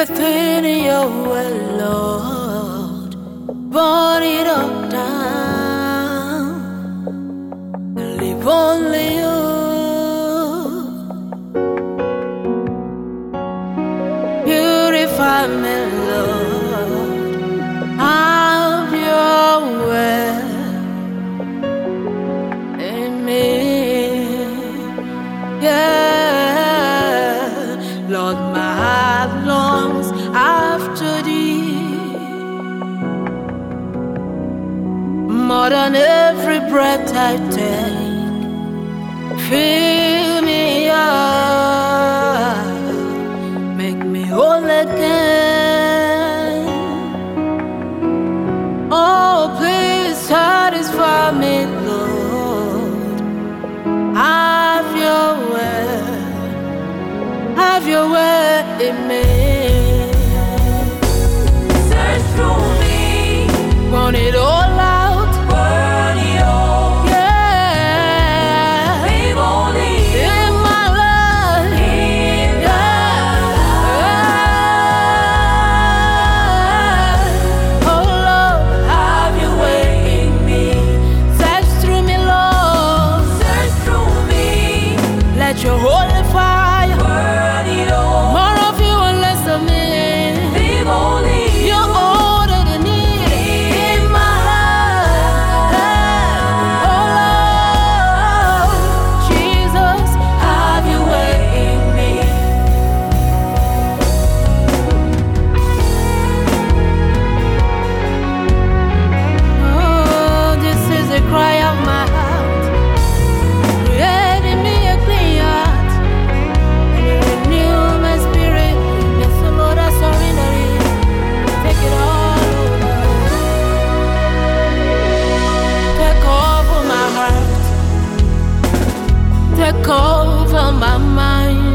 everything in your way, Lord. Burn it all down. Leave only you. Purify me, Lord. Have your way in me. Yeah, Lord, my heart longs more than every breath I take. Fill me up, make me whole again. Oh, please satisfy me, Lord. Have your way, have your way in me. from my mind.